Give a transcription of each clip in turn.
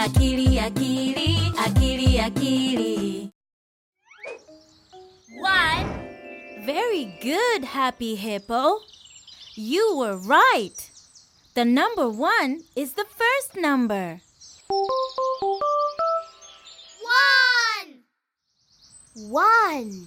Akili, akili, akili, akili. One. Very good, Happy Hippo. You were right. The number one is the first number. One. One.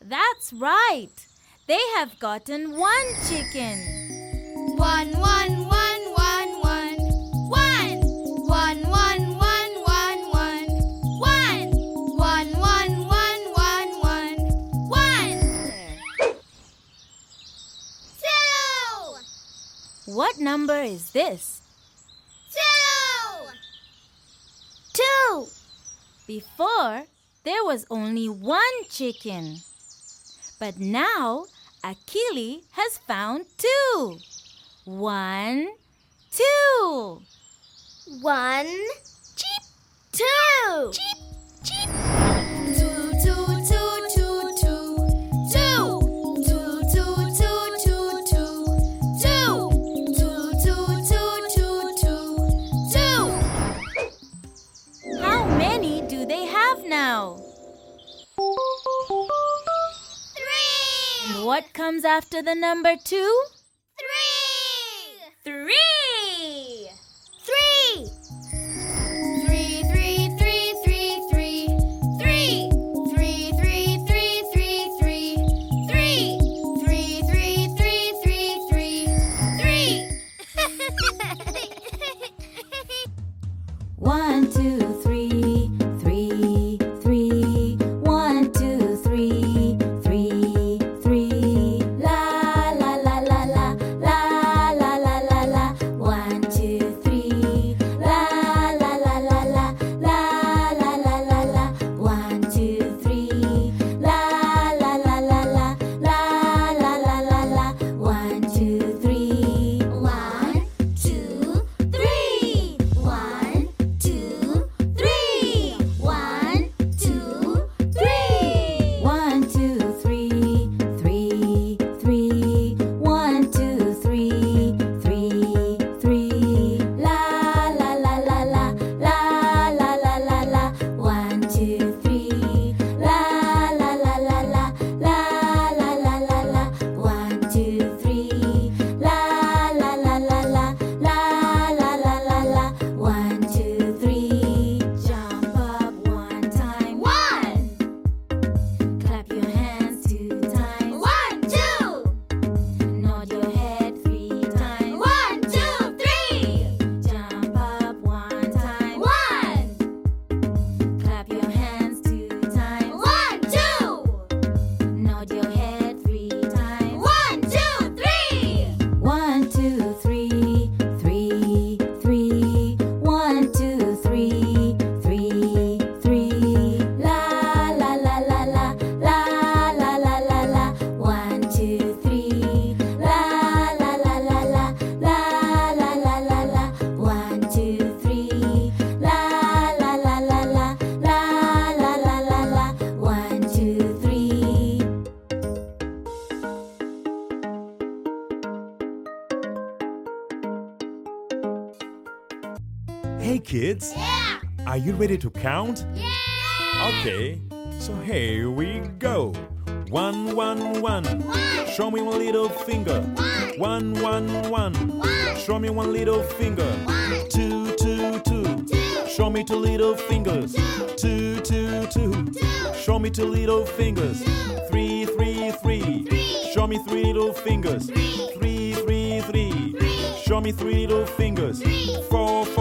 That's right. They have gotten one chicken. One, one, one, What number is this? Two. Two. Before, there was only one chicken. But now, Akili has found two. One, two. One. Cheep. Two. Cheep, cheep. Comes after the number two? You ready to count? Yeah. Okay, so here we go. One, one, one. One. Show me one little finger. One. One, one, one. One. Show me one little finger. One. Two, two, two. Two. Show me two little fingers. Two. Two, two, two. Two. Show me two little fingers. Two. Three, three, three. Three. Show me three little fingers. Three. Three, three, three. Three. Show me three little fingers. Three. Four, four, four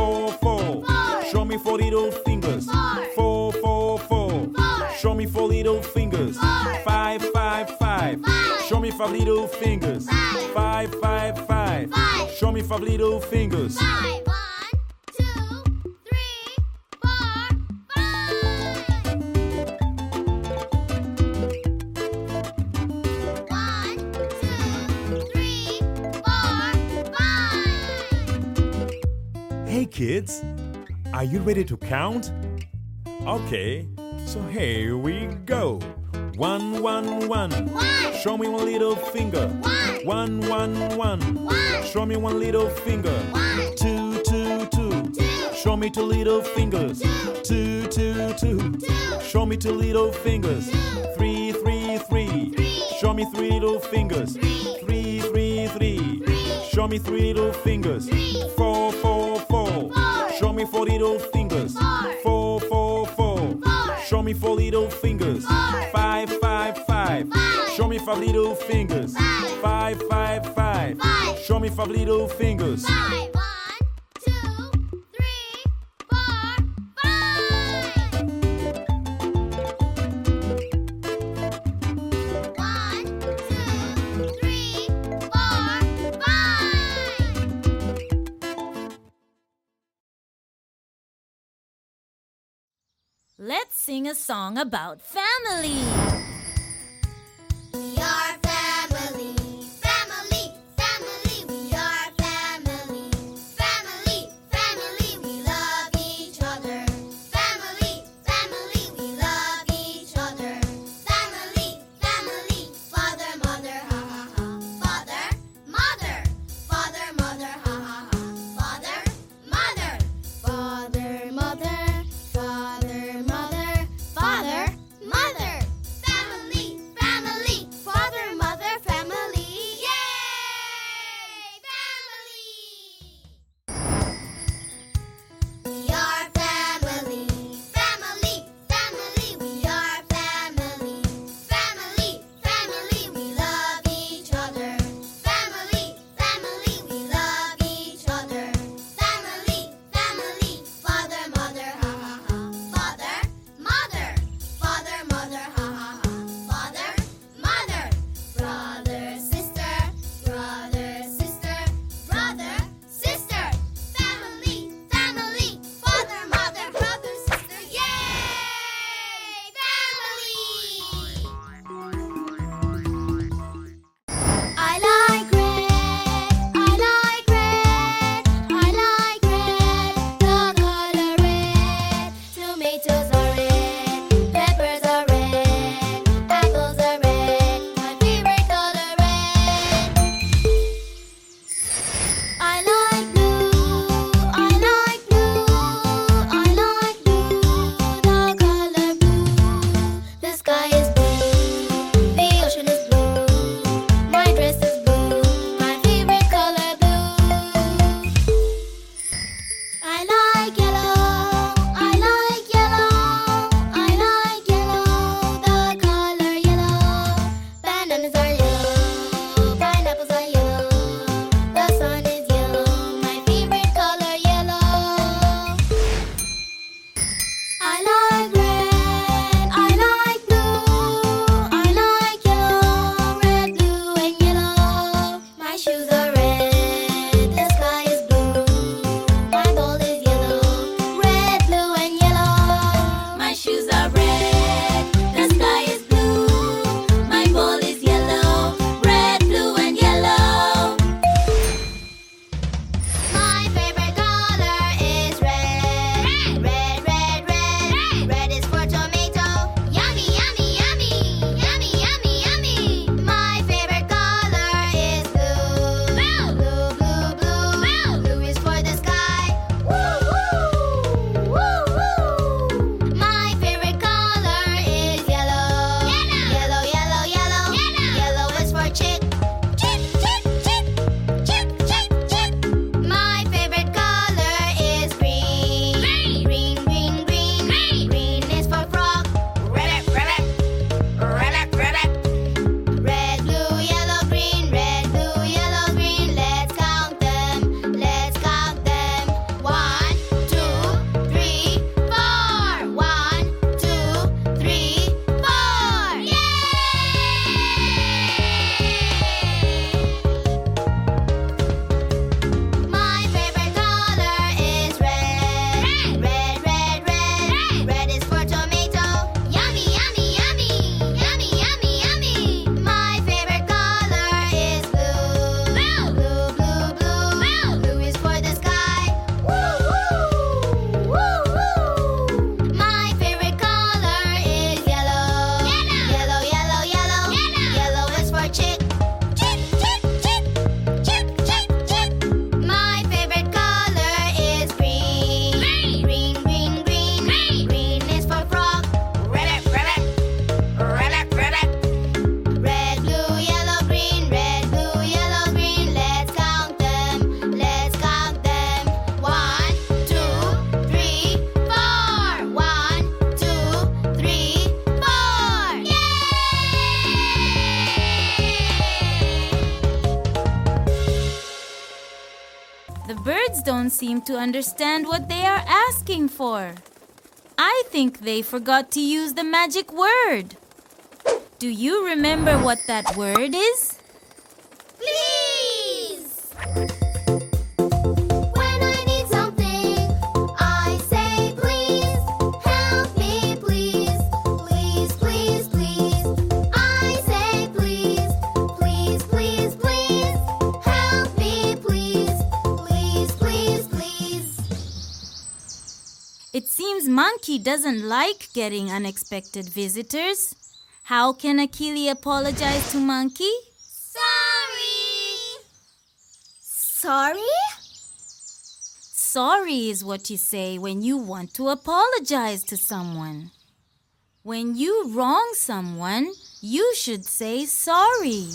four little fingers. Four, four, four. Show me four little fingers. Five, five, five. Show me five little fingers. Five, five, five. Show me five little fingers. kids. Are you ready to count? Okay, so here we go. One, one, one. one. Show me one little finger. One, one. one. one. Show me one little finger. One. Two, two, two. two. Show me two little fingers. Two, two. two. two. Show me two little fingers. Two. Three, three, three. three. Show me three little fingers. Three, three, three. three. Show me three little fingers. Three. Four, four. Show me four little fingers. Four, four, four. Show me four little fingers. Five, five, five. Show me five little fingers. Five, five, five. Show me five little fingers. Five. Let's sing a song about family. Kids don't seem to understand what they are asking for. I think they forgot to use the magic word. Do you remember what that word is? Please! Monkey doesn't like getting unexpected visitors. How can Akili apologize to Monkey? Sorry! Sorry? Sorry is what you say when you want to apologize to someone. When you wrong someone, you should say sorry.